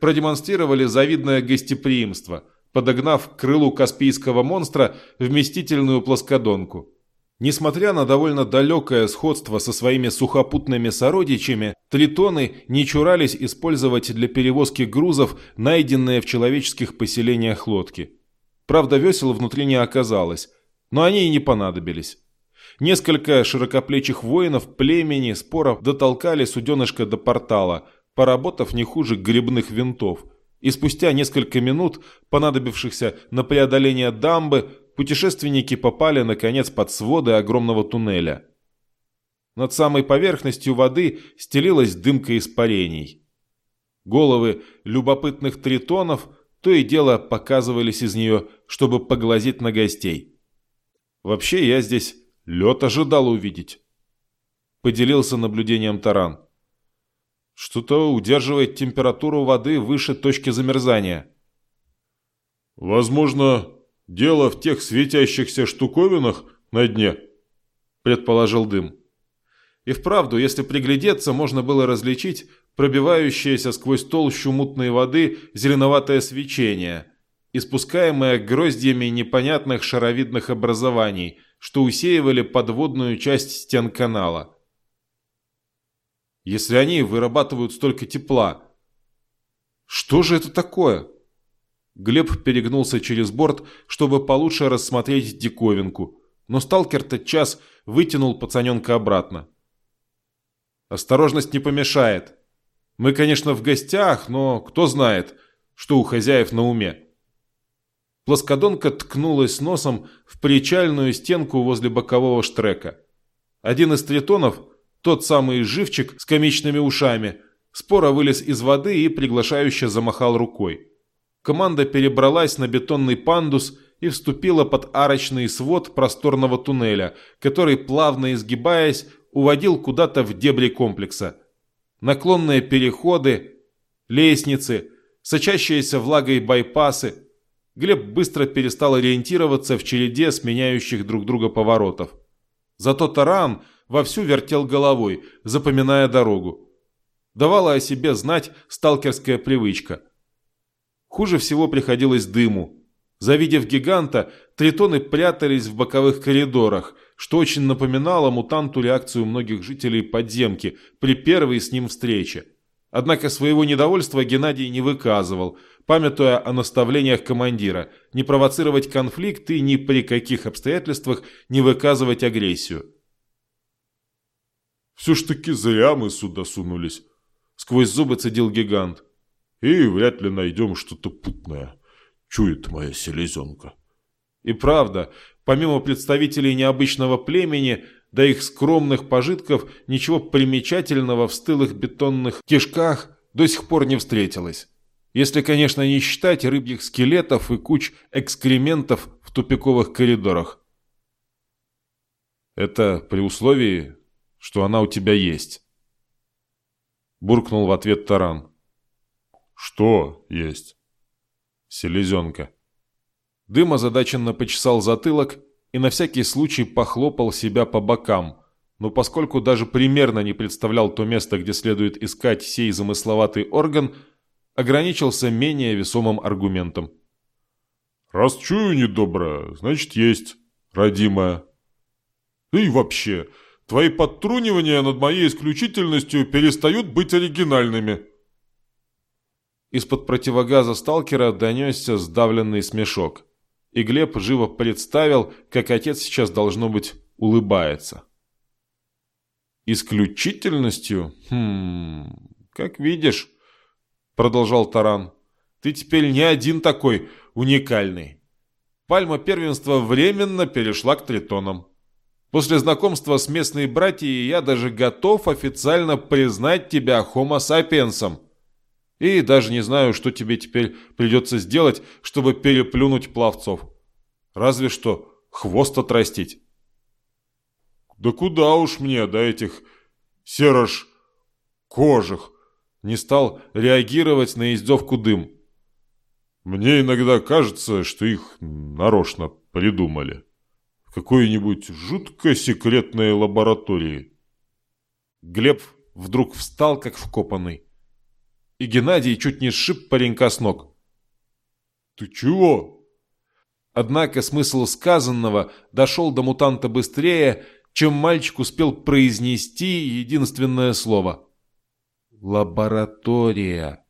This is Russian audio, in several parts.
продемонстрировали завидное гостеприимство, подогнав к крылу каспийского монстра вместительную плоскодонку. Несмотря на довольно далекое сходство со своими сухопутными сородичами, тритоны не чурались использовать для перевозки грузов найденные в человеческих поселениях лодки. Правда, весел внутри не оказалось, но они и не понадобились. Несколько широкоплечих воинов племени споров дотолкали суденышко до портала, поработав не хуже грибных винтов, и спустя несколько минут, понадобившихся на преодоление дамбы, путешественники попали, наконец, под своды огромного туннеля. Над самой поверхностью воды стелилась дымка испарений. Головы любопытных тритонов то и дело показывались из нее, чтобы поглазеть на гостей. Вообще, я здесь лед ожидал увидеть. Поделился наблюдением Таран. Что-то удерживает температуру воды выше точки замерзания. Возможно, Дело в тех светящихся штуковинах на дне, предположил дым. И вправду, если приглядеться, можно было различить пробивающееся сквозь толщу мутной воды зеленоватое свечение, испускаемое гроздьями непонятных шаровидных образований, что усеивали подводную часть стен канала. Если они вырабатывают столько тепла, что же это такое? Глеб перегнулся через борт, чтобы получше рассмотреть диковинку, но сталкер тотчас вытянул пацаненка обратно. «Осторожность не помешает. Мы, конечно, в гостях, но кто знает, что у хозяев на уме». Плоскодонка ткнулась носом в причальную стенку возле бокового штрека. Один из тритонов, тот самый живчик с комичными ушами, споро вылез из воды и приглашающе замахал рукой команда перебралась на бетонный пандус и вступила под арочный свод просторного туннеля, который, плавно изгибаясь, уводил куда-то в дебри комплекса. Наклонные переходы, лестницы, сочащиеся влагой байпасы. Глеб быстро перестал ориентироваться в череде сменяющих друг друга поворотов. Зато Таран вовсю вертел головой, запоминая дорогу. Давала о себе знать сталкерская привычка – Хуже всего приходилось дыму. Завидев гиганта, тритоны прятались в боковых коридорах, что очень напоминало мутанту реакцию многих жителей подземки при первой с ним встрече. Однако своего недовольства Геннадий не выказывал, памятуя о наставлениях командира не провоцировать конфликт и ни при каких обстоятельствах не выказывать агрессию. «Все ж таки зря мы сюда сунулись», — сквозь зубы цедил гигант и вряд ли найдем что-то путное. Чует моя селезенка. И правда, помимо представителей необычного племени, до их скромных пожитков ничего примечательного в стылых бетонных кишках до сих пор не встретилось. Если, конечно, не считать рыбьих скелетов и куч экскрементов в тупиковых коридорах. Это при условии, что она у тебя есть. Буркнул в ответ Таран. Что есть? Селезенка. Дым озадаченно почесал затылок и на всякий случай похлопал себя по бокам, но поскольку даже примерно не представлял то место, где следует искать сей замысловатый орган, ограничился менее весомым аргументом. «Раз чую недоброе, значит есть, родимая. И вообще, твои подтрунивания над моей исключительностью перестают быть оригинальными». Из-под противогаза сталкера донесся сдавленный смешок. И Глеб живо представил, как отец сейчас, должно быть, улыбается. «Исключительностью? Хм... Как видишь», — продолжал Таран, — «ты теперь не один такой уникальный. Пальма первенства временно перешла к тритонам. После знакомства с местной братьей я даже готов официально признать тебя хомо сапиенсом. И даже не знаю, что тебе теперь придется сделать, чтобы переплюнуть пловцов. Разве что хвост отрастить. Да куда уж мне до этих серош кожих. Не стал реагировать на издевку дым. Мне иногда кажется, что их нарочно придумали. Какой-нибудь жутко секретной лаборатории. Глеб вдруг встал, как вкопанный. и Геннадий чуть не сшиб паренька с ног. «Ты чего?» Однако смысл сказанного дошел до мутанта быстрее, чем мальчик успел произнести единственное слово. «Лаборатория».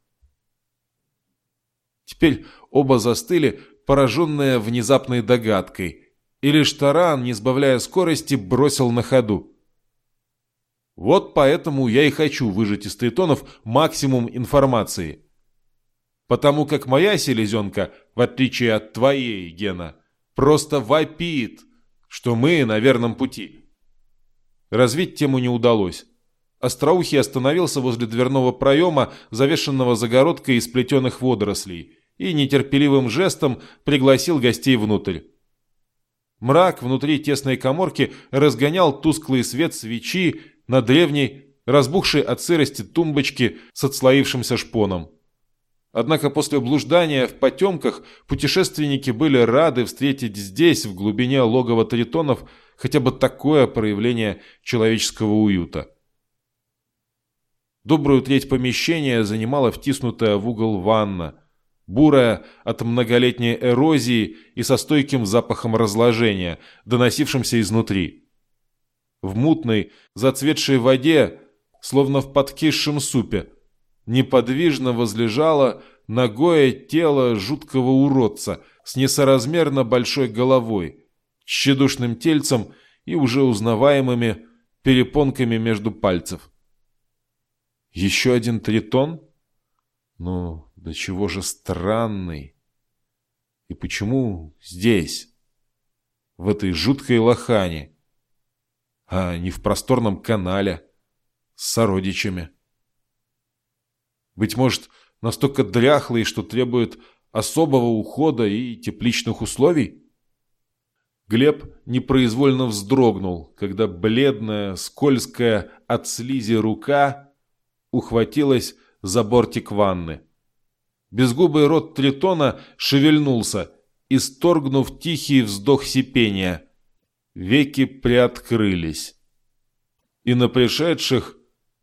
Теперь оба застыли, пораженные внезапной догадкой, и лишь таран, не сбавляя скорости, бросил на ходу. Вот поэтому я и хочу выжать из тритонов максимум информации. Потому как моя селезенка, в отличие от твоей, Гена, просто вопит, что мы на верном пути. Развить тему не удалось. Остроухий остановился возле дверного проема, завешенного загородкой из плетеных водорослей, и нетерпеливым жестом пригласил гостей внутрь. Мрак внутри тесной коморки разгонял тусклый свет свечи на древней, разбухшей от сырости тумбочке с отслоившимся шпоном. Однако после блуждания в потемках путешественники были рады встретить здесь, в глубине логова тритонов, хотя бы такое проявление человеческого уюта. Добрую треть помещения занимала втиснутая в угол ванна, бурая от многолетней эрозии и со стойким запахом разложения, доносившимся изнутри. В мутной, зацветшей воде, словно в подкисшем супе, неподвижно возлежало ногое тело жуткого уродца с несоразмерно большой головой, тщедушным тельцем и уже узнаваемыми перепонками между пальцев. Еще один тритон? Ну, до чего же странный. И почему здесь, в этой жуткой лохане, а не в просторном канале с сородичами? Быть может, настолько дряхлый, что требует особого ухода и тепличных условий? Глеб непроизвольно вздрогнул, когда бледная, скользкая от слизи рука ухватилась за бортик ванны. Безгубый рот Тритона шевельнулся, исторгнув тихий вздох сипения. Веки приоткрылись. И на пришедших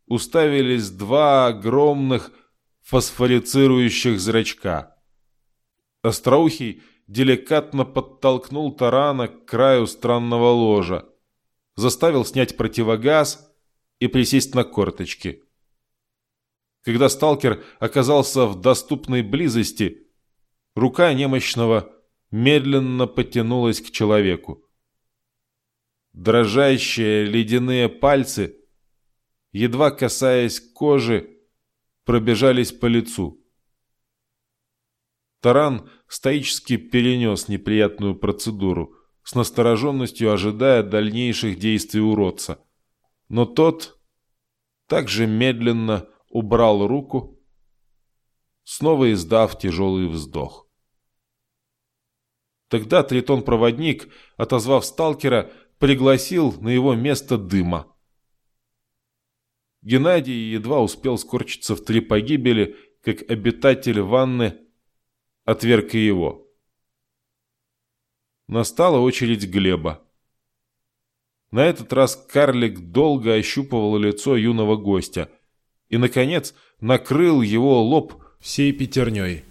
уставились два огромных фосфорицирующих зрачка. Остроухий деликатно подтолкнул тарана к краю странного ложа, заставил снять противогаз и присесть на корточки. Когда сталкер оказался в доступной близости, рука немощного медленно потянулась к человеку. Дрожащие ледяные пальцы, едва касаясь кожи, пробежались по лицу. Таран стоически перенес неприятную процедуру, с настороженностью ожидая дальнейших действий уродца. Но тот также медленно убрал руку, снова издав тяжелый вздох. Тогда Тритон-проводник, отозвав сталкера, пригласил на его место дыма. Геннадий едва успел скорчиться в три погибели, как обитатель ванны отверг и его. Настала очередь Глеба. На этот раз карлик долго ощупывал лицо юного гостя – и, наконец, накрыл его лоб всей пятерней.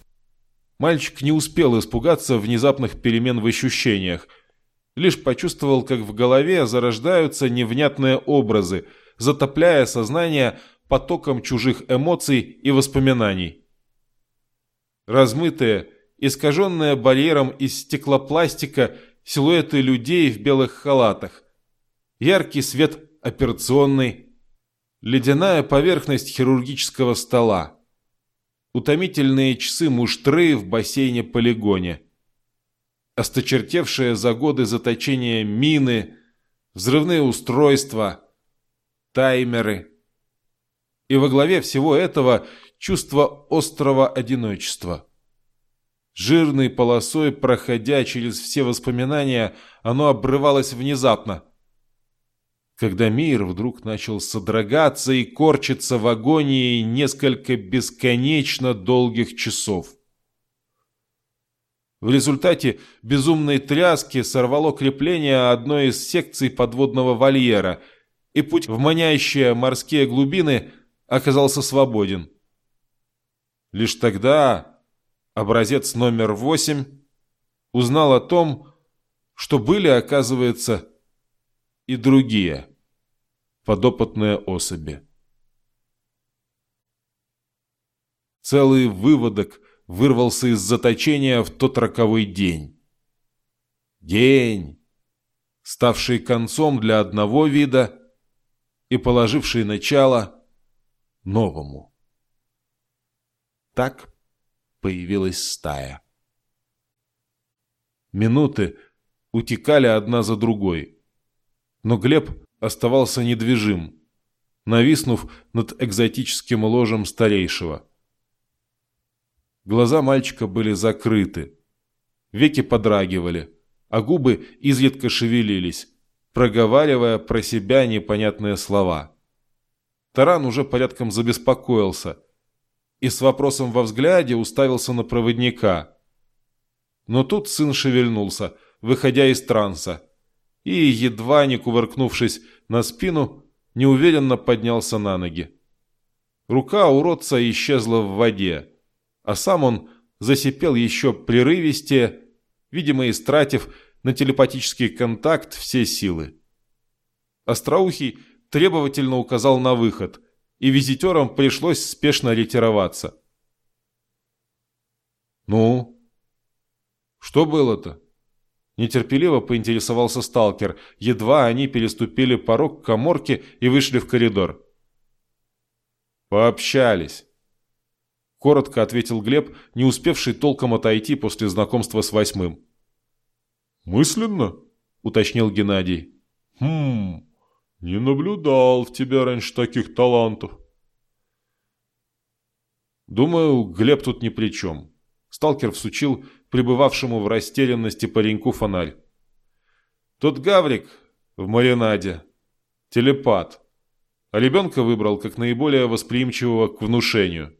Мальчик не успел испугаться внезапных перемен в ощущениях, лишь почувствовал, как в голове зарождаются невнятные образы, затопляя сознание потоком чужих эмоций и воспоминаний. Размытые, искаженные барьером из стеклопластика силуэты людей в белых халатах, яркий свет операционной, ледяная поверхность хирургического стола, утомительные часы муштры в бассейне-полигоне, осточертевшие за годы заточения мины, взрывные устройства, таймеры. И во главе всего этого чувство острого одиночества. Жирной полосой, проходя через все воспоминания, оно обрывалось внезапно – когда мир вдруг начал содрогаться и корчиться в агонии несколько бесконечно долгих часов. В результате безумной тряски сорвало крепление одной из секций подводного вольера, и путь в манящие морские глубины оказался свободен. Лишь тогда образец номер восемь узнал о том, что были, оказывается, и другие подопытные особи. Целый выводок вырвался из заточения в тот роковой день. День, ставший концом для одного вида и положивший начало новому. Так появилась стая. Минуты утекали одна за другой, но Глеб оставался недвижим, нависнув над экзотическим ложем старейшего. Глаза мальчика были закрыты, веки подрагивали, а губы изредка шевелились, проговаривая про себя непонятные слова. Таран уже порядком забеспокоился и с вопросом во взгляде уставился на проводника. Но тут сын шевельнулся, выходя из транса, и, едва не кувыркнувшись на спину, неуверенно поднялся на ноги. Рука уродца исчезла в воде а сам он засипел еще прерывистее, видимо, истратив на телепатический контакт все силы. Остроухий требовательно указал на выход, и визитерам пришлось спешно ретироваться. «Ну? Что было-то?» Нетерпеливо поинтересовался сталкер, едва они переступили порог коморки и вышли в коридор. «Пообщались». Коротко ответил Глеб, не успевший толком отойти после знакомства с восьмым. «Мысленно?» – уточнил Геннадий. «Хм, не наблюдал в тебя раньше таких талантов». «Думаю, Глеб тут ни при чем». Сталкер всучил пребывавшему в растерянности пареньку фонарь. «Тот Гаврик в маринаде. Телепат. А ребенка выбрал как наиболее восприимчивого к внушению».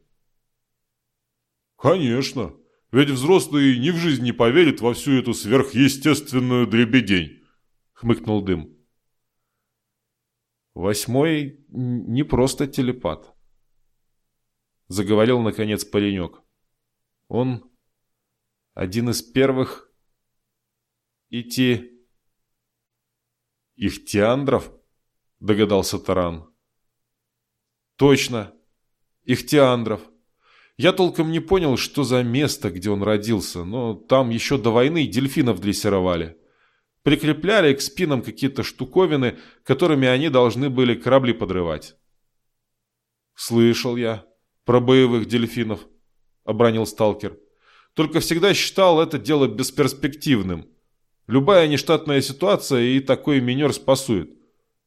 «Конечно. Ведь взрослый ни в жизнь не поверит во всю эту сверхъестественную дребедень», — хмыкнул Дым. «Восьмой не просто телепат», — заговорил, наконец, паренек. «Он один из первых идти...» «Ихтиандров?» — догадался Таран. «Точно, Ихтиандров. Я толком не понял, что за место, где он родился, но там еще до войны дельфинов дрессировали. Прикрепляли к спинам какие-то штуковины, которыми они должны были корабли подрывать. «Слышал я про боевых дельфинов», — обронил сталкер. «Только всегда считал это дело бесперспективным. Любая нештатная ситуация и такой минер спасует.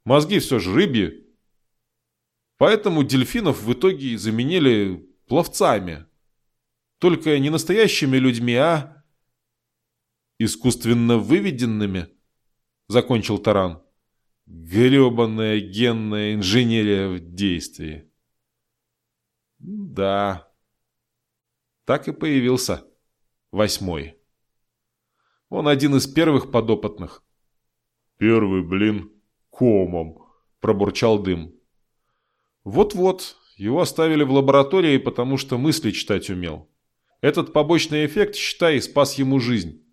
Мозги все же рыбьи. Поэтому дельфинов в итоге заменили пловцами. Только не настоящими людьми, а искусственно выведенными, закончил Таран. Гребаная генная инженерия в действии. Да. Так и появился восьмой. Он один из первых подопытных. Первый, блин, комом, пробурчал дым. Вот-вот, его оставили в лаборатории, потому что мысли читать умел. Этот побочный эффект, считай, спас ему жизнь.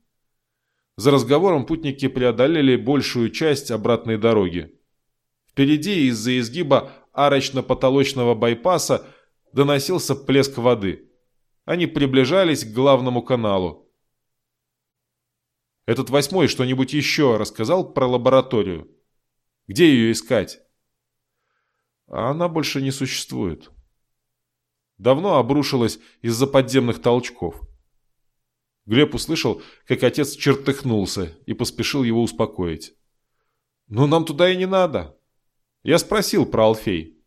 За разговором путники преодолели большую часть обратной дороги. Впереди из-за изгиба арочно-потолочного байпаса доносился плеск воды. Они приближались к главному каналу. Этот восьмой что-нибудь еще рассказал про лабораторию? Где ее искать? а она больше не существует. Давно обрушилась из-за подземных толчков. Глеб услышал, как отец чертыхнулся и поспешил его успокоить. «Ну, нам туда и не надо». Я спросил про Алфей.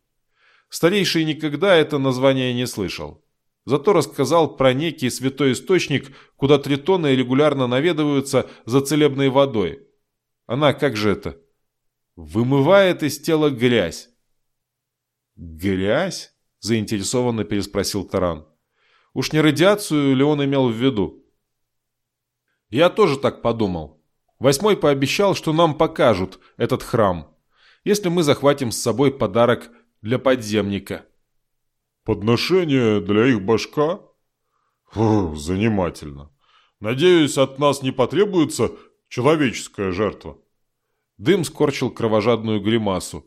Старейший никогда это название не слышал. Зато рассказал про некий святой источник, куда тритоны регулярно наведываются за целебной водой. Она как же это? Вымывает из тела грязь. «Грязь?» – заинтересованно переспросил Таран. «Уж не радиацию ли он имел в виду?» «Я тоже так подумал. Восьмой пообещал, что нам покажут этот храм, если мы захватим с собой подарок для подземника». Подношение для их башка? Фу, занимательно. Надеюсь, от нас не потребуется человеческая жертва. Дым скорчил кровожадную гримасу,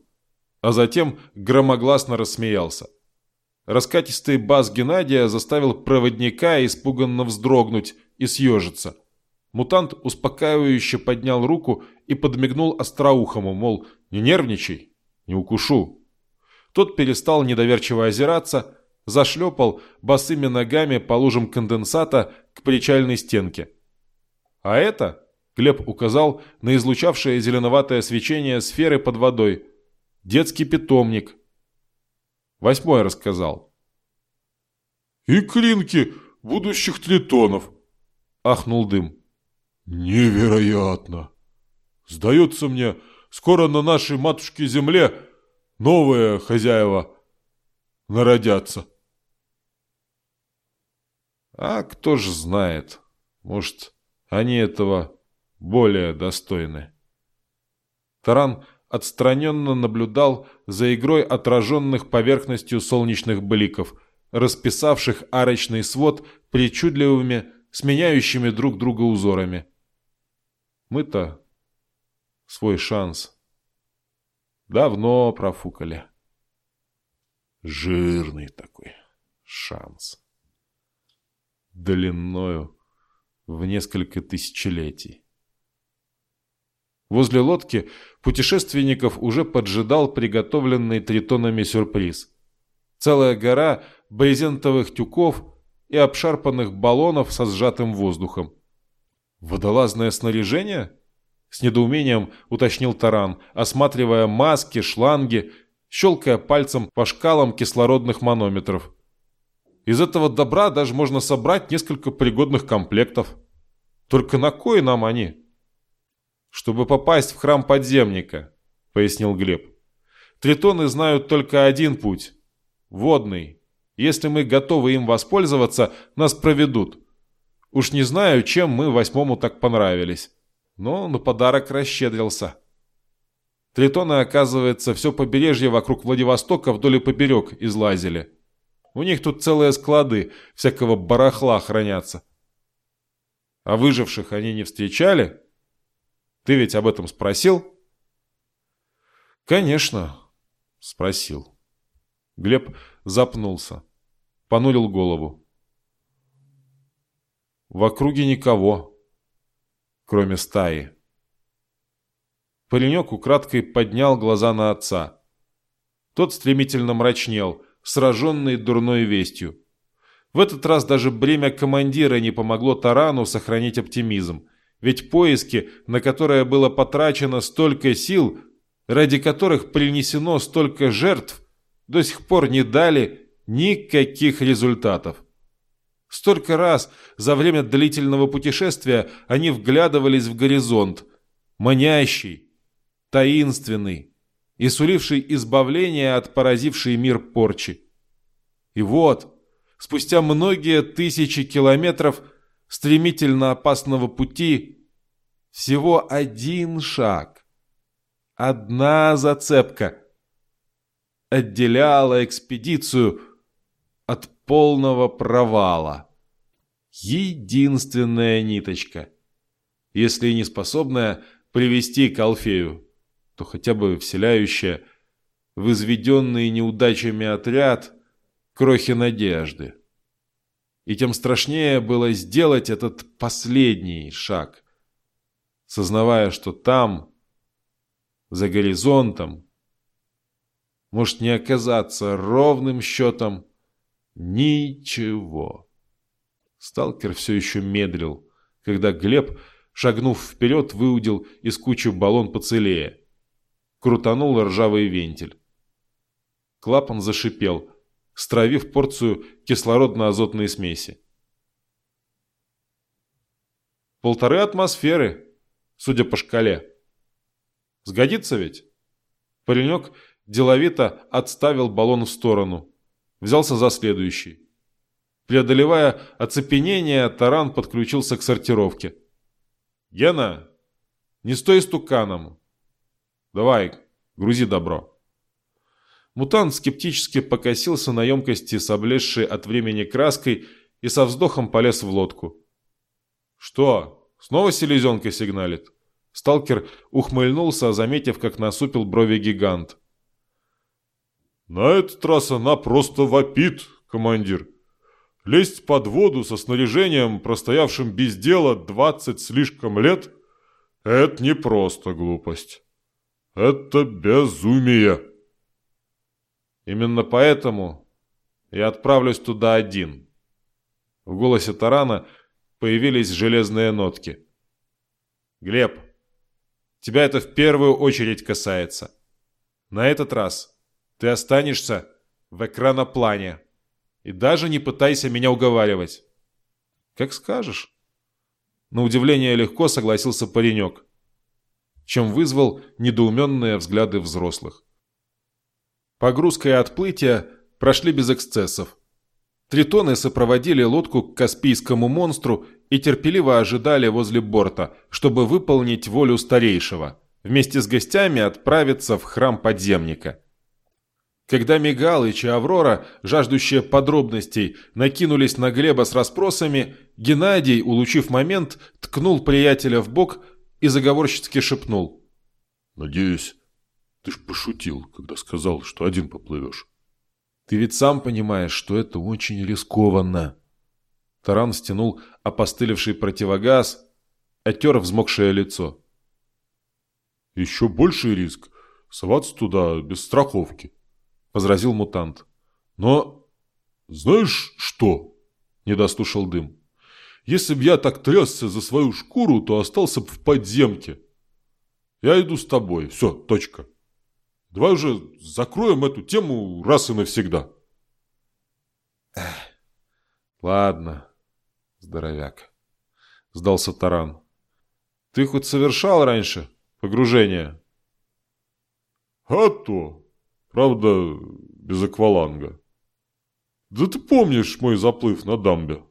а затем громогласно рассмеялся. Раскатистый бас Геннадия заставил проводника испуганно вздрогнуть и съежиться. Мутант успокаивающе поднял руку и подмигнул остроухому, мол, не нервничай, не укушу. Тот перестал недоверчиво озираться, зашлепал босыми ногами по лужам конденсата к причальной стенке. А это, Глеб указал на излучавшее зеленоватое свечение сферы под водой, детский питомник. Восьмой рассказал. «И клинки будущих тритонов!» — ахнул дым. «Невероятно! Сдается мне, скоро на нашей матушке-земле новые хозяева народятся». А кто ж знает, может, они этого более достойны. Таран отстраненно наблюдал за игрой отраженных поверхностью солнечных бликов, расписавших арочный свод причудливыми, сменяющими друг друга узорами. Мы-то свой шанс давно профукали. Жирный такой шанс длиною в несколько тысячелетий. Возле лодки путешественников уже поджидал приготовленный тритонами сюрприз. Целая гора брезентовых тюков и обшарпанных баллонов со сжатым воздухом. «Водолазное снаряжение?» С недоумением уточнил Таран, осматривая маски, шланги, щелкая пальцем по шкалам кислородных манометров. Из этого добра даже можно собрать несколько пригодных комплектов. Только на кой нам они? Чтобы попасть в храм подземника, пояснил Глеб. Тритоны знают только один путь. Водный. Если мы готовы им воспользоваться, нас проведут. Уж не знаю, чем мы восьмому так понравились. Но на подарок расщедрился. Тритоны, оказывается, все побережье вокруг Владивостока вдоль и поперек излазили. У них тут целые склады всякого барахла хранятся. А выживших они не встречали? Ты ведь об этом спросил? Конечно, спросил. Глеб запнулся, понурил голову. В округе никого, кроме стаи. Паренек украдкой поднял глаза на отца. Тот стремительно мрачнел – сраженный дурной вестью. В этот раз даже бремя командира не помогло Тарану сохранить оптимизм. Ведь поиски, на которые было потрачено столько сил, ради которых принесено столько жертв, до сих пор не дали никаких результатов. Столько раз за время длительного путешествия они вглядывались в горизонт, манящий, таинственный, и суливший избавление от поразившей мир порчи. И вот, спустя многие тысячи километров стремительно опасного пути, всего один шаг, одна зацепка отделяла экспедицию полного провала. Единственная ниточка, если не способная привести к Алфею то хотя бы вселяющая в изведенный неудачами отряд крохи надежды. И тем страшнее было сделать этот последний шаг, сознавая, что там, за горизонтом, может не оказаться ровным счетом ничего. Сталкер все еще медлил, когда Глеб, шагнув вперед, выудил из кучи баллон поцелее крутанул ржавый вентиль. Клапан зашипел, стравив порцию кислородно-азотной смеси. Полторы атмосферы, судя по шкале. Сгодится ведь? Паренек деловито отставил баллон в сторону. Взялся за следующий. Преодолевая оцепенение, таран подключился к сортировке. «Гена, не стой стуканом. Давай, грузи добро. Мутант скептически покосился на емкости с облезшей от времени краской и со вздохом полез в лодку. «Что, снова селезенка сигналит?» Сталкер ухмыльнулся, заметив, как насупил брови гигант. «На этот раз она просто вопит, командир. Лезть под воду со снаряжением, простоявшим без дела двадцать слишком лет, это не просто глупость. Это безумие». «Именно поэтому я отправлюсь туда один». В голосе Тарана появились железные нотки. «Глеб, тебя это в первую очередь касается. На этот раз ты останешься в экраноплане. И даже не пытайся меня уговаривать». «Как скажешь». На удивление легко согласился паренек, чем вызвал недоуменные взгляды взрослых. Погрузка и отплытие прошли без эксцессов. Тритоны сопроводили лодку к Каспийскому монстру и терпеливо ожидали возле борта, чтобы выполнить волю старейшего, вместе с гостями отправиться в храм подземника. Когда Мигалыч и Аврора, жаждущие подробностей, накинулись на Глеба с расспросами, Геннадий, улучив момент, ткнул приятеля в бок и заговорщицки шепнул. «Надеюсь, ты ж пошутил, когда сказал, что один поплывешь». Ты ведь сам понимаешь, что это очень рискованно. Таран стянул опостылевший противогаз, оттер взмокшее лицо. «Еще больший риск — соваться туда без страховки», — возразил мутант. «Но знаешь что?» — не дослушал дым. «Если б я так трясся за свою шкуру, то остался бы в подземке. Я иду с тобой. Все, точка». Давай уже закроем эту тему раз и навсегда. Ладно, здоровяк. Сдался Таран. Ты хоть совершал раньше погружение? А то. Правда, без акваланга. Да ты помнишь мой заплыв на дамбе?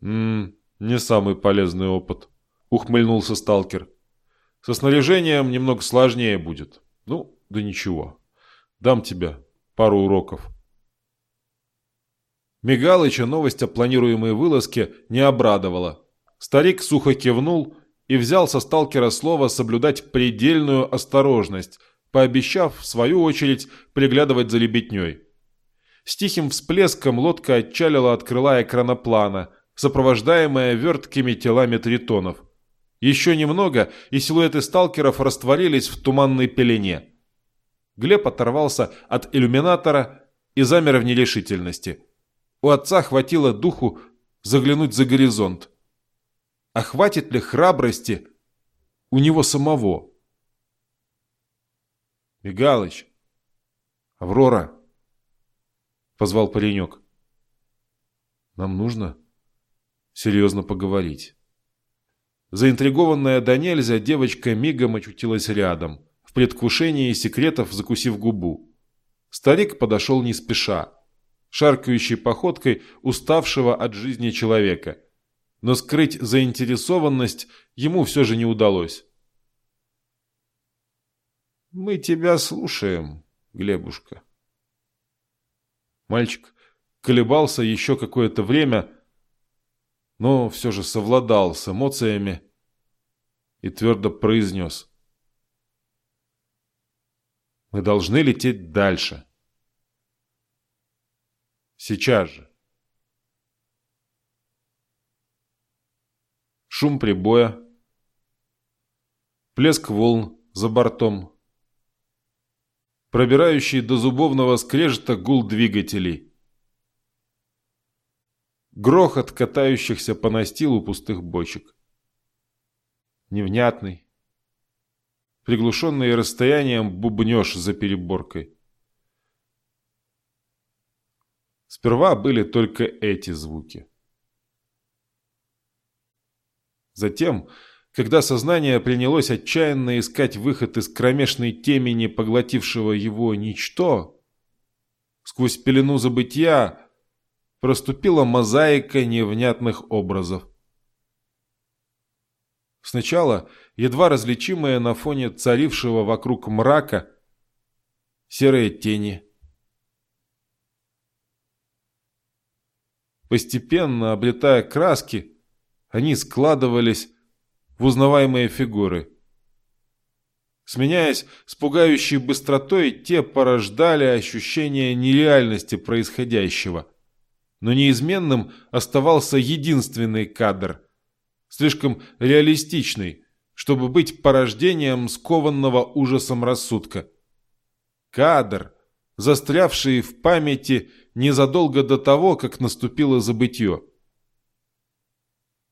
Ммм, не самый полезный опыт. Ухмыльнулся сталкер. Со снаряжением немного сложнее будет. Ну, да ничего. Дам тебе пару уроков. Мигалыча новость о планируемой вылазке не обрадовала. Старик сухо кивнул и взял со сталкера слово соблюдать предельную осторожность, пообещав, в свою очередь, приглядывать за лебедней. С тихим всплеском лодка отчалила от крыла экраноплана, сопровождаемая верткими телами тритонов. Еще немного, и силуэты сталкеров растворились в туманной пелене. Глеб оторвался от иллюминатора и замер в нерешительности. У отца хватило духу заглянуть за горизонт. А хватит ли храбрости у него самого? «Мигалыч! Аврора!» — позвал паренек. «Нам нужно серьезно поговорить». Заинтригованная до нельзя, девочка мигом очутилась рядом, в предвкушении секретов закусив губу. Старик подошел не спеша, шаркающей походкой уставшего от жизни человека. Но скрыть заинтересованность ему все же не удалось. «Мы тебя слушаем, Глебушка». Мальчик колебался еще какое-то время, но все же совладал с эмоциями и твердо произнес. Мы должны лететь дальше. Сейчас же. Шум прибоя, плеск волн за бортом, пробирающий до зубовного скрежета гул двигателей, Грохот катающихся по настилу пустых бочек. Невнятный. Приглушенный расстоянием бубнеж за переборкой. Сперва были только эти звуки. Затем, когда сознание принялось отчаянно искать выход из кромешной темени, поглотившего его ничто, сквозь пелену забытия проступила мозаика невнятных образов. Сначала, едва различимая на фоне царившего вокруг мрака, серые тени. Постепенно, облетая краски, они складывались в узнаваемые фигуры. Сменяясь с пугающей быстротой, те порождали ощущение нереальности происходящего. Но неизменным оставался единственный кадр, слишком реалистичный, чтобы быть порождением скованного ужасом рассудка. Кадр, застрявший в памяти незадолго до того, как наступило забытье.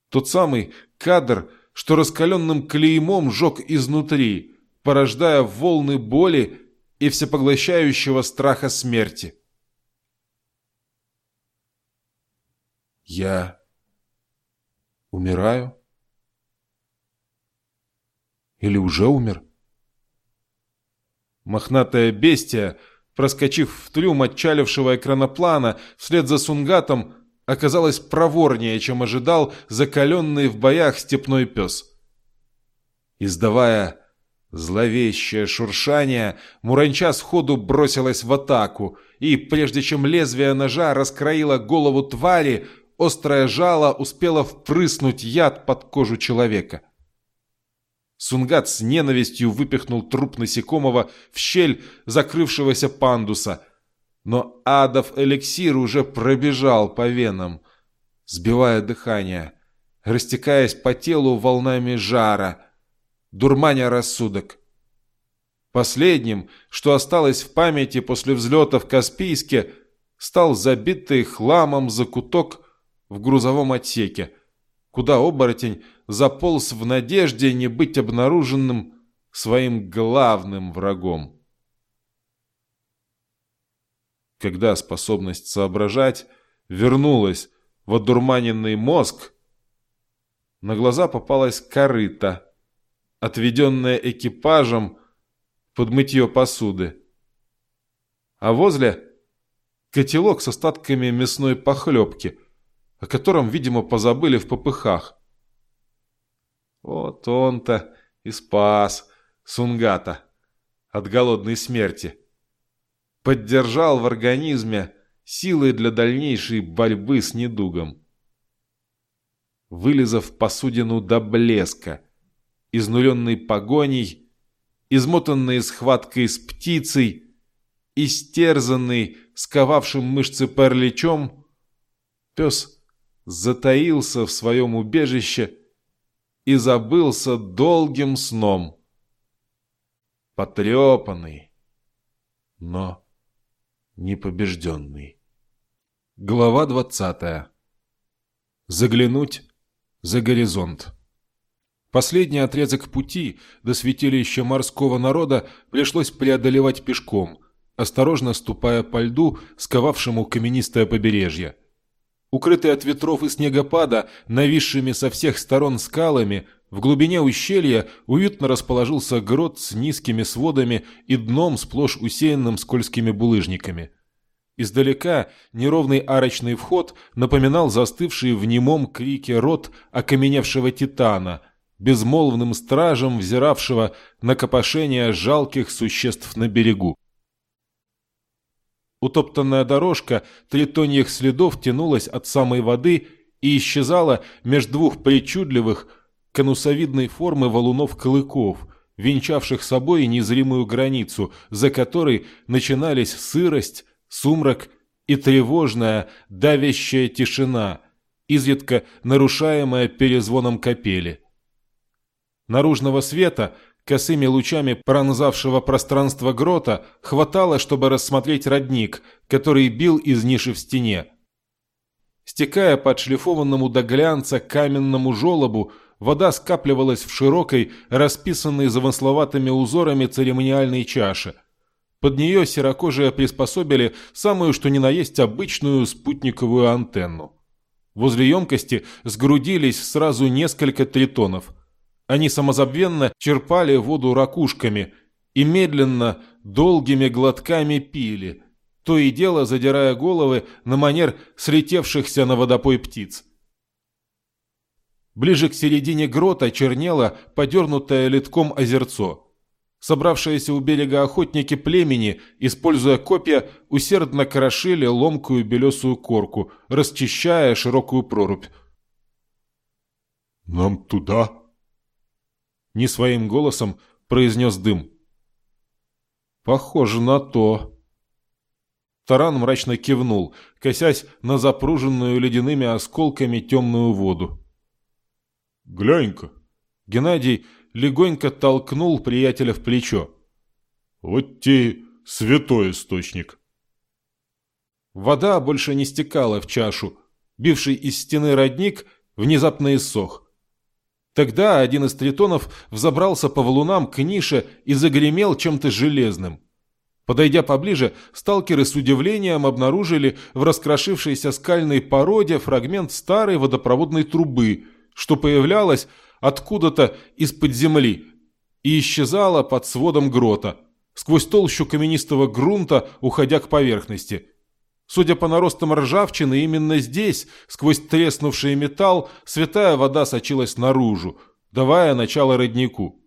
Тот самый кадр, что раскаленным клеймом жег изнутри, порождая волны боли и всепоглощающего страха смерти. Я умираю? Или уже умер? Мохнатая бестия, проскочив в трюм отчалившего экраноплана вслед за Сунгатом, оказалась проворнее, чем ожидал закаленный в боях степной пес. Издавая зловещее шуршание, Муранча сходу бросилась в атаку, и, прежде чем лезвие ножа раскроило голову твари, острое жало успело впрыснуть яд под кожу человека. Сунгат с ненавистью выпихнул труп насекомого в щель закрывшегося пандуса. Но адов эликсир уже пробежал по венам, сбивая дыхание, растекаясь по телу волнами жара, дурманя рассудок. Последним, что осталось в памяти после взлета в Каспийске, стал забитый хламом закуток в грузовом отсеке, куда оборотень заполз в надежде не быть обнаруженным своим главным врагом. Когда способность соображать вернулась в одурманенный мозг, на глаза попалась корыта, отведенная экипажем под мытье посуды. А возле котелок с остатками мясной похлебки, о котором, видимо, позабыли в попыхах. Вот он-то и спас Сунгата от голодной смерти. Поддержал в организме силы для дальнейшей борьбы с недугом. Вылезав посудину до блеска, изнуренный погоней, измотанный схваткой с птицей, истерзанный сковавшим мышцы параличом, пес затаился в своем убежище и забылся долгим сном. Потрепанный, но непобежденный. Глава двадцатая. Заглянуть за горизонт. Последний отрезок пути до святилища морского народа пришлось преодолевать пешком, осторожно ступая по льду, сковавшему каменистое побережье. Укрытый от ветров и снегопада, нависшими со всех сторон скалами, в глубине ущелья уютно расположился грот с низкими сводами и дном сплошь усеянным скользкими булыжниками. Издалека неровный арочный вход напоминал застывший в немом крике рот окаменевшего титана, безмолвным стражем взиравшего на копошение жалких существ на берегу. Утоптанная дорожка тритоньих следов тянулась от самой воды и исчезала между двух причудливых, конусовидной формы валунов-клыков, венчавших собой незримую границу, за которой начинались сырость, сумрак и тревожная, давящая тишина, изредка нарушаемая перезвоном капели. Наружного света – Косыми лучами пронзавшего пространство грота хватало, чтобы рассмотреть родник, который бил из ниши в стене. Стекая по отшлифованному до глянца каменному желобу, вода скапливалась в широкой, расписанной замысловатыми узорами церемониальной чаше. Под нее серокожие приспособили самую что ни на есть обычную спутниковую антенну. Возле емкости сгрудились сразу несколько тритонов – они самозабвенно черпали воду ракушками и медленно, долгими глотками пили, то и дело задирая головы на манер слетевшихся на водопой птиц. Ближе к середине грота чернело подернутое литком озерцо. Собравшиеся у берега охотники племени, используя копья, усердно крошили ломкую белесую корку, расчищая широкую прорубь. «Нам туда?» Не своим голосом произнес дым. «Похоже на то». Таран мрачно кивнул, косясь на запруженную ледяными осколками темную воду. «Глянь-ка!» Геннадий легонько толкнул приятеля в плечо. «Вот те святой источник!» Вода больше не стекала в чашу. Бивший из стены родник внезапно иссох. Тогда один из тритонов взобрался по валунам к нише и загремел чем-то железным. Подойдя поближе, сталкеры с удивлением обнаружили в раскрошившейся скальной породе фрагмент старой водопроводной трубы, что появлялось откуда-то из-под земли и исчезала под сводом грота, сквозь толщу каменистого грунта, уходя к поверхности. Судя по наростам ржавчины, именно здесь, сквозь треснувший металл, святая вода сочилась наружу, давая начало роднику.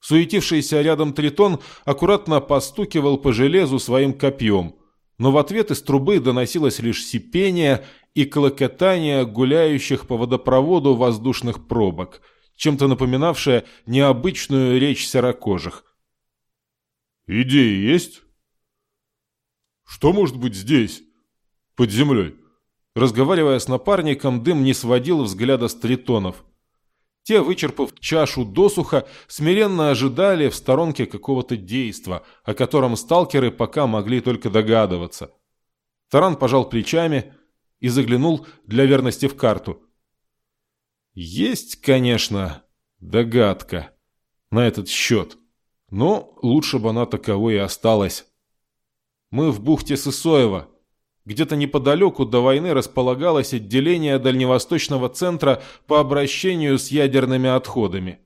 Суетившийся рядом тритон аккуратно постукивал по железу своим копьем, но в ответ из трубы доносилось лишь сипение и клокотание гуляющих по водопроводу воздушных пробок – чем-то напоминавшая необычную речь серокожих. «Идеи есть?» «Что может быть здесь, под землей?» Разговаривая с напарником, дым не сводил взгляда с тритонов. Те, вычерпав чашу досуха, смиренно ожидали в сторонке какого-то действа, о котором сталкеры пока могли только догадываться. Таран пожал плечами и заглянул для верности в карту. Есть, конечно, догадка на этот счет, но лучше бы она таковой и осталась. Мы в бухте Сысоева. Где-то неподалеку до войны располагалось отделение Дальневосточного центра по обращению с ядерными отходами.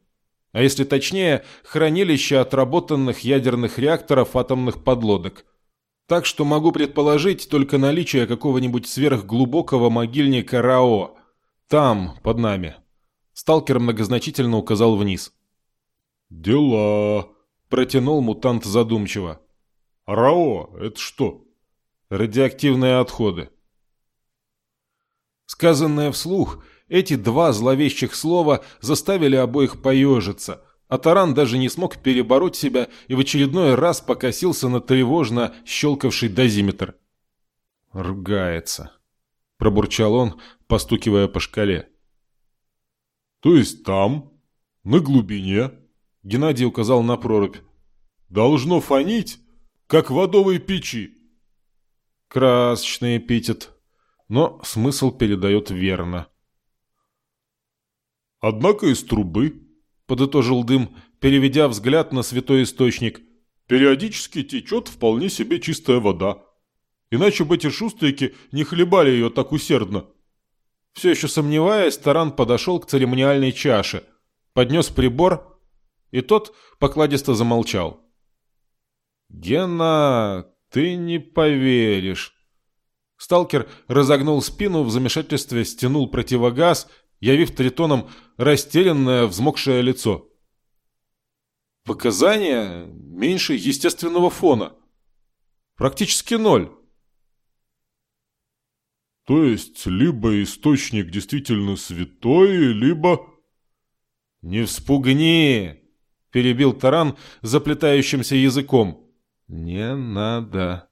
А если точнее, хранилище отработанных ядерных реакторов атомных подлодок. Так что могу предположить только наличие какого-нибудь сверхглубокого могильника РАО – там, под нами. Сталкер многозначительно указал вниз. «Дела», — протянул мутант задумчиво. «РАО — это что?» «Радиоактивные отходы». Сказанное вслух, эти два зловещих слова заставили обоих поежиться, а Таран даже не смог перебороть себя и в очередной раз покосился на тревожно щелкавший дозиметр. «Ругается», — пробурчал он, постукивая по шкале. «То есть там, на глубине?» Геннадий указал на прорубь. «Должно фонить, как в водовой печи». Красочный эпитет, но смысл передает верно. «Однако из трубы», — подытожил дым, переведя взгляд на святой источник, «периодически течет вполне себе чистая вода. Иначе бы эти шустрики не хлебали ее так усердно. Все еще сомневаясь, Таран подошел к церемониальной чаше, поднес прибор, и тот покладисто замолчал. «Гена, ты не поверишь». Сталкер разогнул спину, в замешательстве стянул противогаз, явив тритоном растерянное, взмокшее лицо. Показания меньше естественного фона. Практически ноль. То есть, либо источник действительно святой, либо... «Не вспугни!» – перебил Таран заплетающимся языком. «Не надо.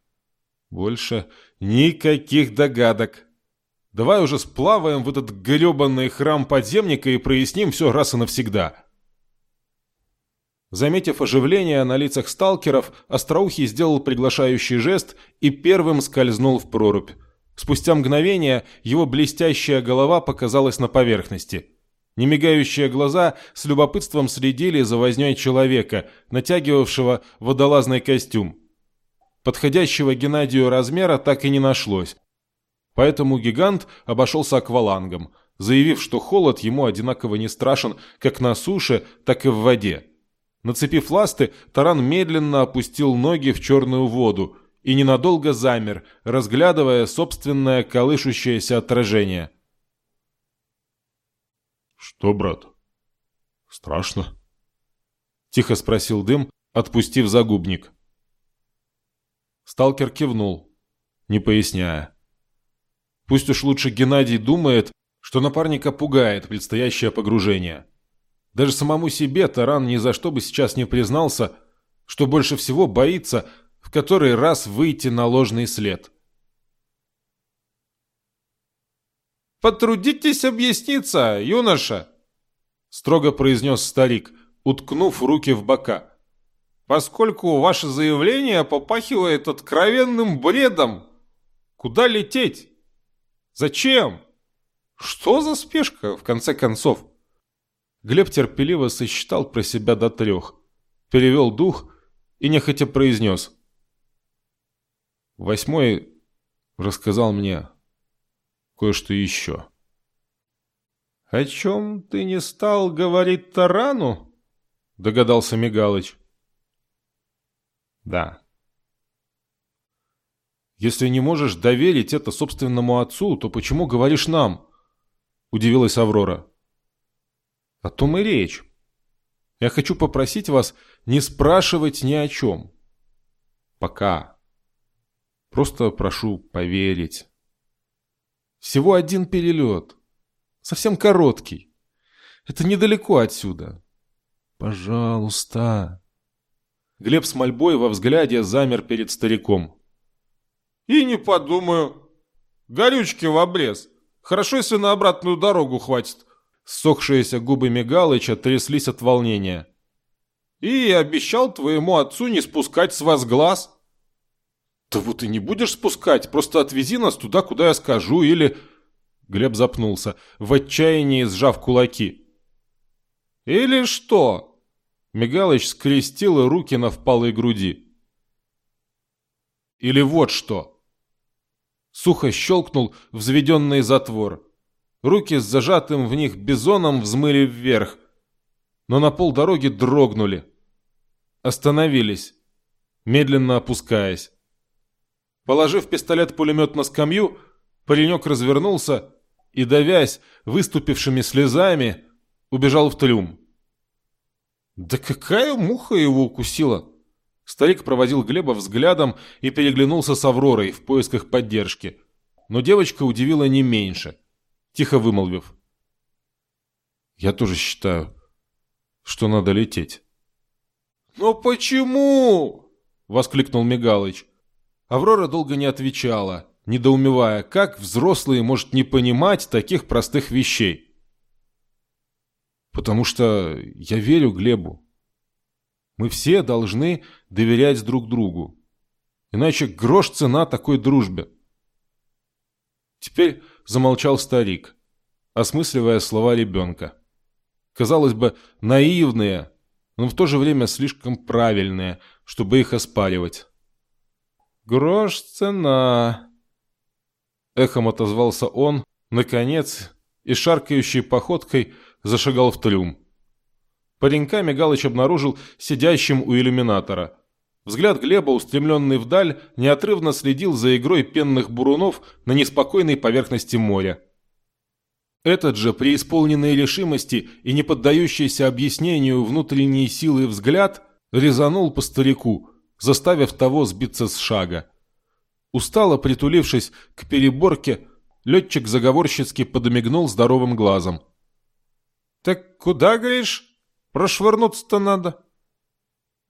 Больше никаких догадок. Давай уже сплаваем в этот гребанный храм подземника и проясним все раз и навсегда». Заметив оживление на лицах сталкеров, Остроухий сделал приглашающий жест и первым скользнул в прорубь. Спустя мгновение его блестящая голова показалась на поверхности. Немигающие глаза с любопытством следили за вознёй человека, натягивавшего водолазный костюм. Подходящего Геннадию размера так и не нашлось. Поэтому гигант обошелся аквалангом, заявив, что холод ему одинаково не страшен как на суше, так и в воде. Нацепив ласты, Таран медленно опустил ноги в черную воду, и ненадолго замер, разглядывая собственное колышущееся отражение. «Что, брат, страшно?» — тихо спросил Дым, отпустив загубник. Сталкер кивнул, не поясняя. Пусть уж лучше Геннадий думает, что напарника пугает предстоящее погружение. Даже самому себе Таран ни за что бы сейчас не признался, что больше всего боится в который раз выйти на ложный след. «Потрудитесь объясниться, юноша!» — строго произнес старик, уткнув руки в бока. «Поскольку ваше заявление попахивает откровенным бредом, куда лететь? Зачем? Что за спешка, в конце концов?» Глеб терпеливо сосчитал про себя до трех, перевел дух и нехотя произнес. Восьмой рассказал мне кое-что еще. «О чем ты не стал говорить Тарану?» — догадался Мигалыч. «Да». «Если не можешь доверить это собственному отцу, то почему говоришь нам?» — удивилась Аврора. «О том и речь. Я хочу попросить вас не спрашивать ни о чем. Пока. Просто прошу поверить». Всего один перелет. Совсем короткий. Это недалеко отсюда. Пожалуйста. Глеб с мольбой во взгляде замер перед стариком. И не подумаю. Горючки в обрез. Хорошо, если на обратную дорогу хватит. Сохшиеся губы Мигалыча тряслись от волнения. И обещал твоему отцу не спускать с вас глаз. «Да вот и не будешь спускать, просто отвези нас туда, куда я скажу, или...» Глеб запнулся, в отчаянии сжав кулаки. «Или что?» Мигалыч скрестил руки на впалой груди. «Или вот что!» Сухо щелкнул взведенный затвор. Руки с зажатым в них бизоном взмыли вверх, но на полдороги дрогнули. Остановились, медленно опускаясь. Положив пистолет-пулемет на скамью, паренек развернулся и, давясь выступившими слезами, убежал в трюм. «Да какая муха его укусила!» Старик проводил Глеба взглядом и переглянулся с Авророй в поисках поддержки. Но девочка удивила не меньше, тихо вымолвив. «Я тоже считаю, что надо лететь». «Но почему?» — воскликнул Мигалыч. Аврора долго не отвечала, недоумевая, как взрослые может не понимать таких простых вещей. «Потому что я верю Глебу. Мы все должны доверять друг другу. Иначе грош цена такой дружбе». Теперь замолчал старик, осмысливая слова ребенка. Казалось бы, наивные, но в то же время слишком правильные, чтобы их оспаривать. «Грош цена!» Эхом отозвался он, наконец, и шаркающей походкой зашагал в трюм. Паренька Мигалыч обнаружил сидящим у иллюминатора. Взгляд Глеба, устремленный вдаль, неотрывно следил за игрой пенных бурунов на неспокойной поверхности моря. Этот же, при исполненной решимости и не поддающийся объяснению внутренней силы взгляд, резанул по старику – заставив того сбиться с шага. Устало притулившись к переборке, летчик заговорщицки подмигнул здоровым глазом. «Так куда, говоришь? Прошвырнуться-то надо».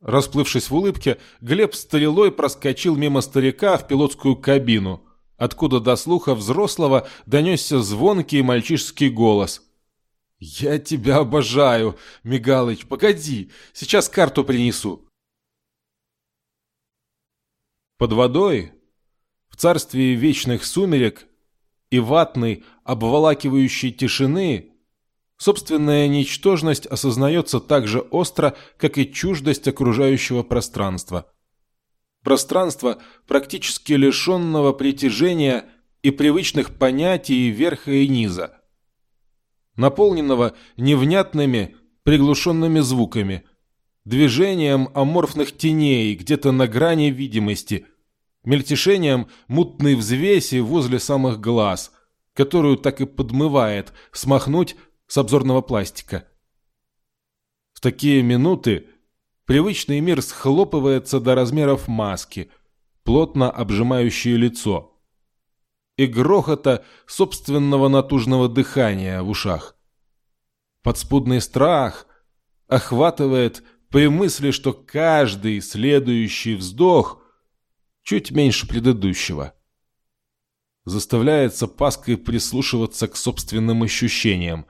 Расплывшись в улыбке, Глеб стрелой проскочил мимо старика в пилотскую кабину, откуда до слуха взрослого донесся звонкий мальчишский голос. «Я тебя обожаю, Мигалыч, погоди, сейчас карту принесу». Под водой, в царстве вечных сумерек и ватной, обволакивающей тишины, собственная ничтожность осознается так же остро, как и чуждость окружающего пространства. Пространство, практически лишенного притяжения и привычных понятий верха и низа, наполненного невнятными, приглушенными звуками, движением аморфных теней где-то на грани видимости – мельтешением мутной взвеси возле самых глаз, которую так и подмывает смахнуть с обзорного пластика. В такие минуты Привычный мир схлопывается до размеров маски, плотно обжимающее лицо. И грохота собственного натужного дыхания в ушах. Подспудный страх охватывает при мысли, что каждый следующий вздох чуть меньше предыдущего. Заставляет с опаской прислушиваться к собственным ощущениям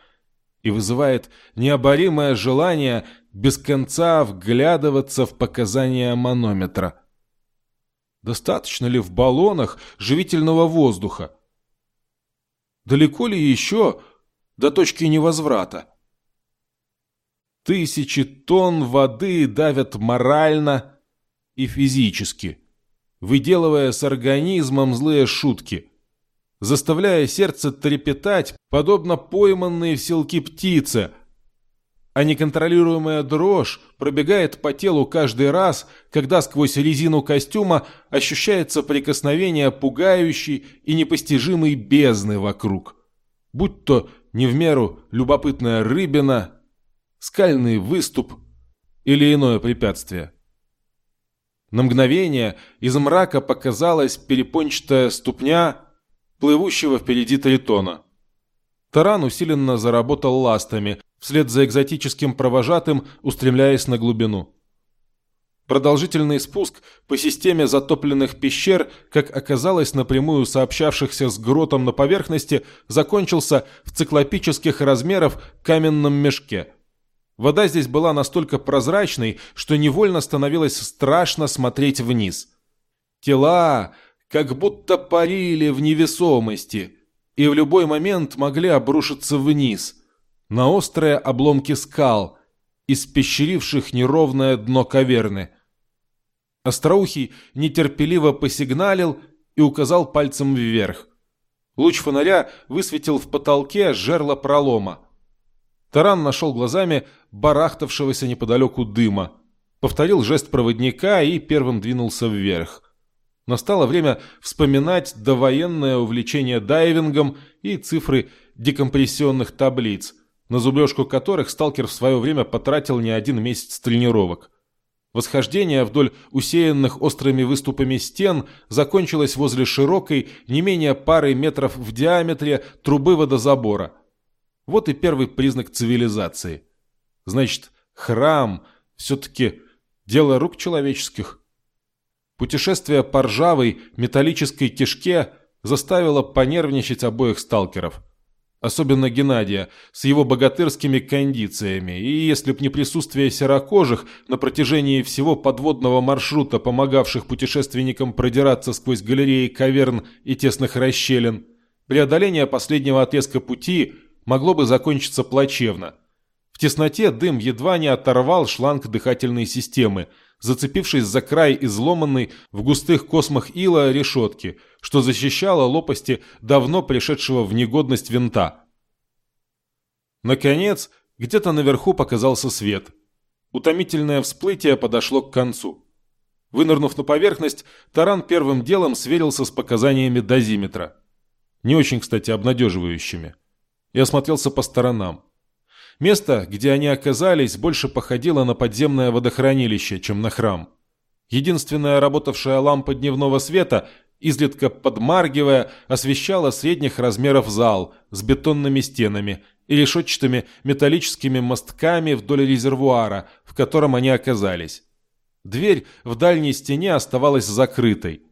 и вызывает необоримое желание без конца вглядываться в показания манометра. Достаточно ли в баллонах живительного воздуха? Далеко ли еще до точки невозврата? Тысячи тонн воды давят морально и физически, выделывая с организмом злые шутки, заставляя сердце трепетать, подобно пойманной в селки птице, а неконтролируемая дрожь пробегает по телу каждый раз, когда сквозь резину костюма ощущается прикосновение пугающей и непостижимой бездны вокруг, будь то не в меру любопытная рыбина, скальный выступ или иное препятствие. На мгновение из мрака показалась перепончатая ступня плывущего впереди тритона. Таран усиленно заработал ластами, вслед за экзотическим провожатым, устремляясь на глубину. Продолжительный спуск по системе затопленных пещер, как оказалось напрямую сообщавшихся с гротом на поверхности, закончился в циклопических размеров каменном мешке – Вода здесь была настолько прозрачной, что невольно становилось страшно смотреть вниз. Тела как будто парили в невесомости и в любой момент могли обрушиться вниз, на острые обломки скал, испещривших неровное дно каверны. Остроухий нетерпеливо посигналил и указал пальцем вверх. Луч фонаря высветил в потолке жерло пролома. Таран нашел глазами барахтавшегося неподалеку дыма, повторил жест проводника и первым двинулся вверх. Настало время вспоминать довоенное увлечение дайвингом и цифры декомпрессионных таблиц, на зубрежку которых сталкер в свое время потратил не один месяц тренировок. Восхождение вдоль усеянных острыми выступами стен закончилось возле широкой, не менее пары метров в диаметре трубы водозабора – вот и первый признак цивилизации. Значит, храм все-таки дело рук человеческих. Путешествие по ржавой металлической кишке заставило понервничать обоих сталкеров. Особенно Геннадия, с его богатырскими кондициями, и если б не присутствие серокожих на протяжении всего подводного маршрута, помогавших путешественникам продираться сквозь галереи каверн и тесных расщелин, преодоление последнего отрезка пути – могло бы закончиться плачевно. В тесноте дым едва не оторвал шланг дыхательной системы, зацепившись за край изломанной в густых космах ила решетки, что защищало лопасти давно пришедшего в негодность винта. Наконец, где-то наверху показался свет. Утомительное всплытие подошло к концу. Вынырнув на поверхность, Таран первым делом сверился с показаниями дозиметра. Не очень, кстати, обнадеживающими и осмотрелся по сторонам. Место, где они оказались, больше походило на подземное водохранилище, чем на храм. Единственная работавшая лампа дневного света, изредка подмаргивая, освещала средних размеров зал с бетонными стенами и решетчатыми металлическими мостками вдоль резервуара, в котором они оказались. Дверь в дальней стене оставалась закрытой.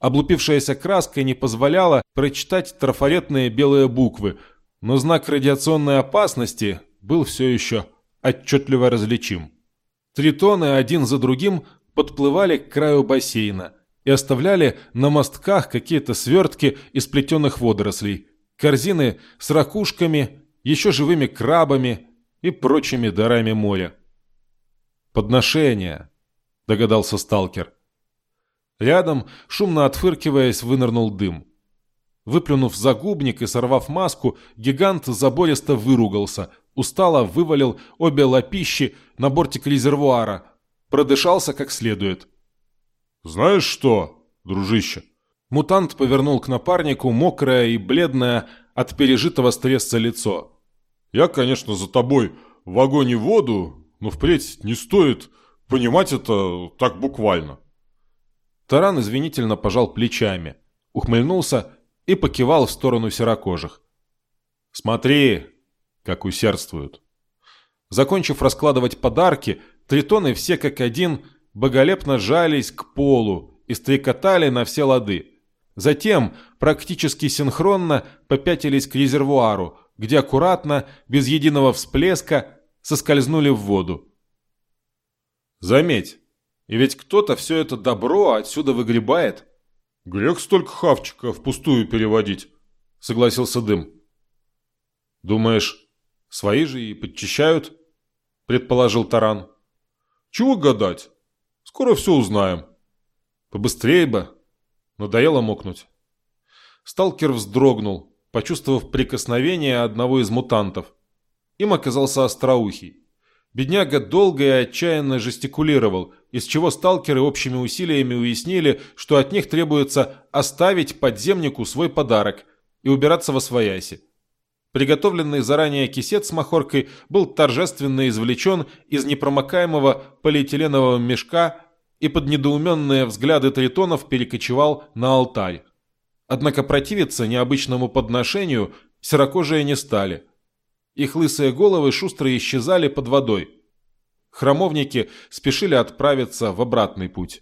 Облупившаяся краска не позволяла прочитать трафаретные белые буквы – но знак радиационной опасности был все еще отчетливо различим. Тритоны один за другим подплывали к краю бассейна и оставляли на мостках какие-то свертки из плетеных водорослей, корзины с ракушками, еще живыми крабами и прочими дарами моря. «Подношение», — догадался сталкер. Рядом, шумно отфыркиваясь, вынырнул дым. Выплюнув загубник и сорвав маску, гигант забористо выругался, устало вывалил обе лапищи на бортик резервуара, продышался как следует. «Знаешь что, дружище?» Мутант повернул к напарнику мокрое и бледное от пережитого стресса лицо. «Я, конечно, за тобой в огонь и воду, но впредь не стоит понимать это так буквально. Таран извинительно пожал плечами, ухмыльнулся и покивал в сторону серокожих. «Смотри, как усердствуют». Закончив раскладывать подарки, тритоны все как один боголепно жались к полу и стрекотали на все лады. Затем практически синхронно попятились к резервуару, где аккуратно, без единого всплеска, соскользнули в воду. Заметь, и ведь кто-то все это добро отсюда выгребает. Грех столько хавчика впустую переводить, согласился Дым. Думаешь, свои же и подчищают? Предположил Таран. Чего гадать? Скоро все узнаем. Побыстрее бы. Надоело мокнуть. Сталкер вздрогнул, почувствовав прикосновение одного из мутантов. Им оказался остроухий. Бедняга долго и отчаянно жестикулировал, из чего сталкеры общими усилиями уяснили, что от них требуется оставить подземнику свой подарок и убираться во свояси. Приготовленный заранее кисет с махоркой был торжественно извлечен из непромокаемого полиэтиленового мешка и под недоуменные взгляды тритонов перекочевал на алтарь. Однако противиться необычному подношению серокожие не стали. Их лысые головы шустро исчезали под водой. Храмовники спешили отправиться в обратный путь.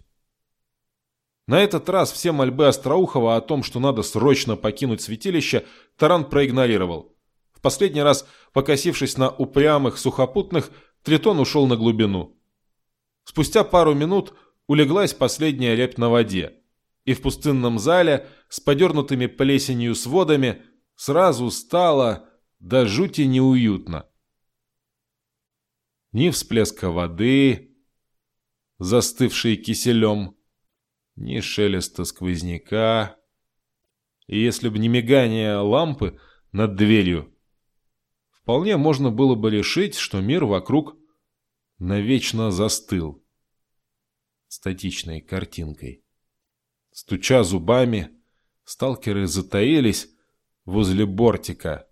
На этот раз все мольбы Остроухова о том, что надо срочно покинуть святилище, Таран проигнорировал. В последний раз, покосившись на упрямых сухопутных, Тритон ушел на глубину. Спустя пару минут улеглась последняя рябь на воде, и в пустынном зале с подернутыми плесенью сводами сразу стало до жути неуютно. Ни всплеска воды, застывшей киселем, ни шелеста сквозняка. И если бы не мигание лампы над дверью, вполне можно было бы решить, что мир вокруг навечно застыл статичной картинкой. Стуча зубами, сталкеры затаились возле бортика,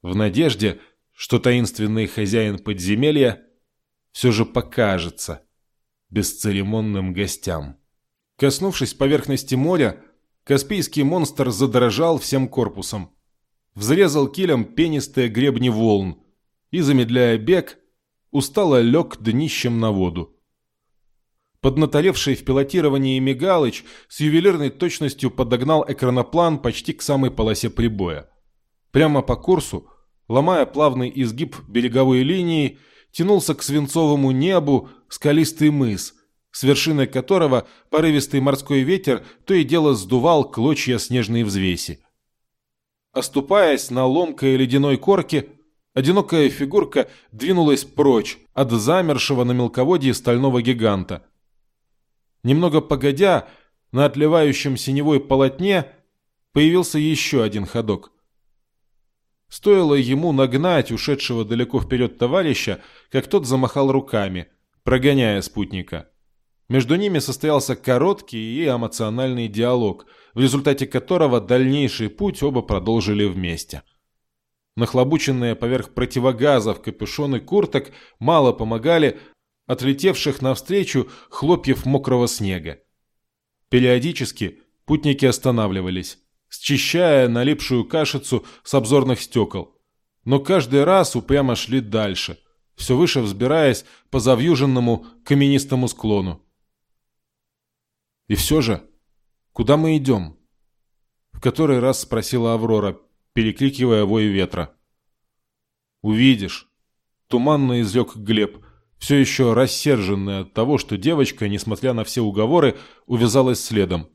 в надежде, что таинственный хозяин подземелья все же покажется бесцеремонным гостям. Коснувшись поверхности моря, Каспийский монстр задрожал всем корпусом, взрезал килем пенистые гребни волн и, замедляя бег, устало лег днищем на воду. Поднаторевший в пилотировании Мигалыч с ювелирной точностью подогнал экраноплан почти к самой полосе прибоя. Прямо по курсу, ломая плавный изгиб береговой линии, тянулся к свинцовому небу скалистый мыс, с вершины которого порывистый морской ветер то и дело сдувал клочья снежной взвеси. Оступаясь на ломкой ледяной корке, одинокая фигурка двинулась прочь от замершего на мелководье стального гиганта. Немного погодя, на отливающем синевой полотне появился еще один ходок – Стоило ему нагнать ушедшего далеко вперед товарища, как тот замахал руками, прогоняя спутника. Между ними состоялся короткий и эмоциональный диалог, в результате которого дальнейший путь оба продолжили вместе. Нахлобученные поверх противогазов капюшоны курток мало помогали отлетевших навстречу хлопьев мокрого снега. Периодически путники останавливались счищая налипшую кашицу с обзорных стекол. Но каждый раз упрямо шли дальше, все выше взбираясь по завьюженному каменистому склону. «И все же, куда мы идем?» В который раз спросила Аврора, перекрикивая вой ветра. «Увидишь», — туманно излег Глеб, все еще рассерженный от того, что девочка, несмотря на все уговоры, увязалась следом.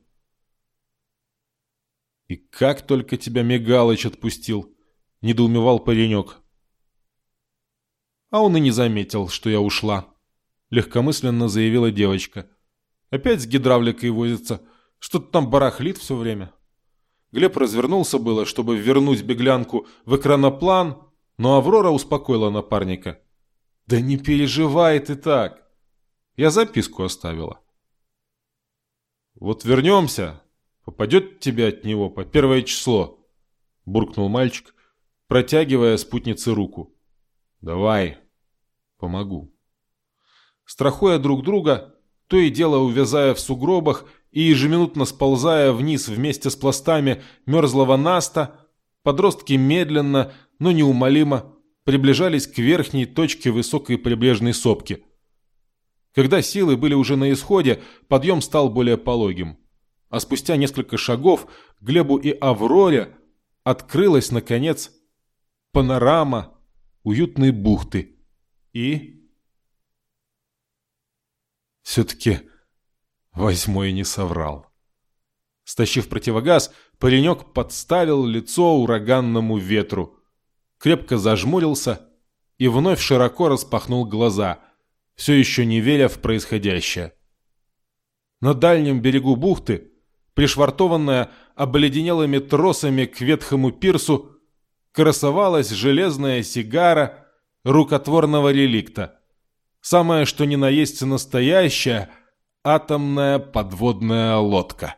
«И как только тебя Мигалыч отпустил!» – недоумевал паренек. А он и не заметил, что я ушла. Легкомысленно заявила девочка. Опять с гидравликой возится. Что-то там барахлит все время. Глеб развернулся было, чтобы вернуть беглянку в экраноплан, но Аврора успокоила напарника. «Да не переживай ты так. Я записку оставила». «Вот вернемся, Попадет тебе от него по первое число, буркнул мальчик, протягивая спутнице руку. Давай, помогу. страхуя друг друга, то и дело увязая в сугробах и ежеминутно сползая вниз вместе с пластами мерзлого наста, подростки медленно, но неумолимо приближались к верхней точке высокой прибрежной сопки. Когда силы были уже на исходе, подъем стал более пологим. А спустя несколько шагов Глебу и Авроре открылась, наконец, панорама уютной бухты. И... Все-таки восьмой не соврал. Стащив противогаз, паренек подставил лицо ураганному ветру, крепко зажмурился и вновь широко распахнул глаза, все еще не веря в происходящее. На дальнем берегу бухты, пришвартованная обледенелыми тросами к ветхому пирсу, красовалась железная сигара рукотворного реликта. Самое что ни на есть настоящая атомная подводная лодка.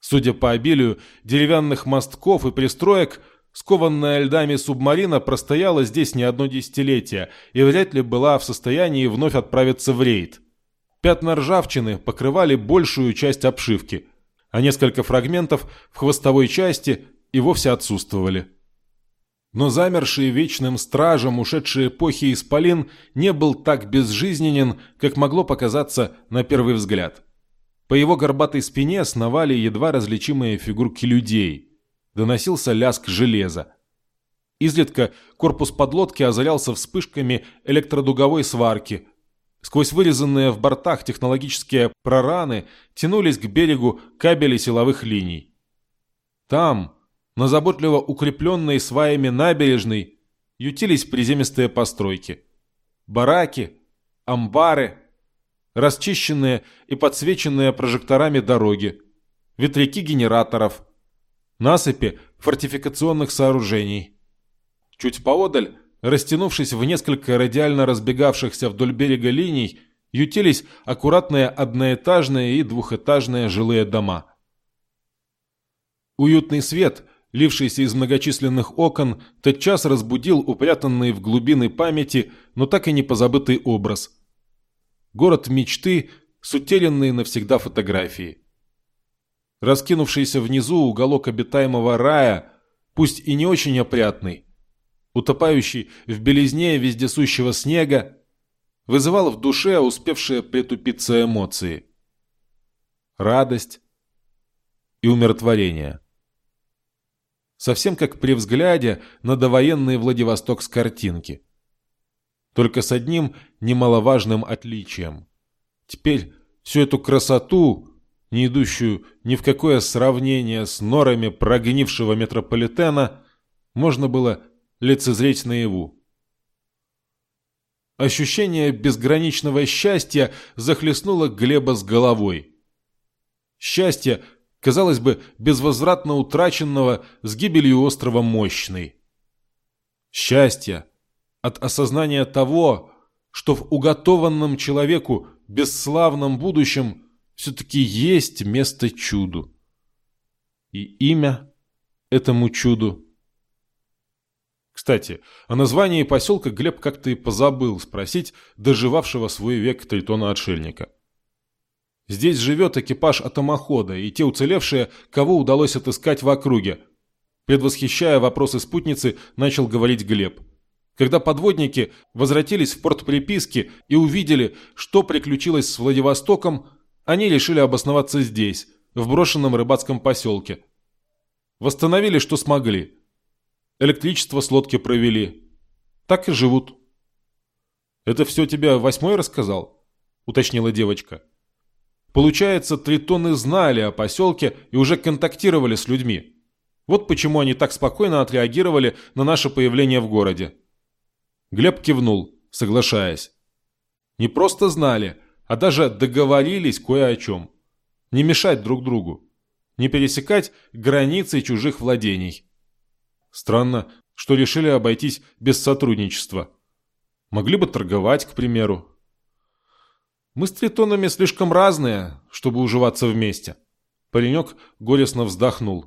Судя по обилию деревянных мостков и пристроек, скованная льдами субмарина простояла здесь не одно десятилетие и вряд ли была в состоянии вновь отправиться в рейд. Пятна ржавчины покрывали большую часть обшивки, а несколько фрагментов в хвостовой части и вовсе отсутствовали. Но замерший вечным стражем ушедшей эпохи Исполин не был так безжизненен, как могло показаться на первый взгляд. По его горбатой спине сновали едва различимые фигурки людей. Доносился лязг железа. Изредка корпус подлодки озарялся вспышками электродуговой сварки. Сквозь вырезанные в бортах технологические прораны тянулись к берегу кабели силовых линий. Там, на заботливо укрепленной сваями набережной, ютились приземистые постройки. Бараки, амбары, расчищенные и подсвеченные прожекторами дороги, ветряки генераторов, насыпи фортификационных сооружений. Чуть поодаль, растянувшись в несколько радиально разбегавшихся вдоль берега линий, ютились аккуратные одноэтажные и двухэтажные жилые дома. Уютный свет – лившийся из многочисленных окон, тотчас разбудил упрятанный в глубины памяти, но так и не позабытый образ. Город мечты с утерянной навсегда фотографией. Раскинувшийся внизу уголок обитаемого рая, пусть и не очень опрятный, утопающий в белизне вездесущего снега, вызывал в душе успевшие притупиться эмоции. Радость и умиротворение совсем как при взгляде на довоенный Владивосток с картинки. Только с одним немаловажным отличием. Теперь всю эту красоту, не идущую ни в какое сравнение с норами прогнившего метрополитена, можно было лицезреть наяву. Ощущение безграничного счастья захлестнуло Глеба с головой. Счастье – казалось бы, безвозвратно утраченного с гибелью острова Мощный. Счастье от осознания того, что в уготованном человеку бесславном будущем все-таки есть место чуду. И имя этому чуду. Кстати, о названии поселка Глеб как-то и позабыл спросить доживавшего свой век Тритона-отшельника. Здесь живет экипаж атомохода и те уцелевшие, кого удалось отыскать в округе. Предвосхищая вопросы спутницы, начал говорить Глеб. Когда подводники возвратились в порт приписки и увидели, что приключилось с Владивостоком, они решили обосноваться здесь, в брошенном рыбацком поселке. Восстановили, что смогли. Электричество с лодки провели. Так и живут. «Это все тебе восьмой рассказал?» – уточнила девочка. Получается, тритоны знали о поселке и уже контактировали с людьми. Вот почему они так спокойно отреагировали на наше появление в городе. Глеб кивнул, соглашаясь. Не просто знали, а даже договорились кое о чем. Не мешать друг другу. Не пересекать границы чужих владений. Странно, что решили обойтись без сотрудничества. Могли бы торговать, к примеру. Мы с тритонами слишком разные, чтобы уживаться вместе. Паренек горестно вздохнул.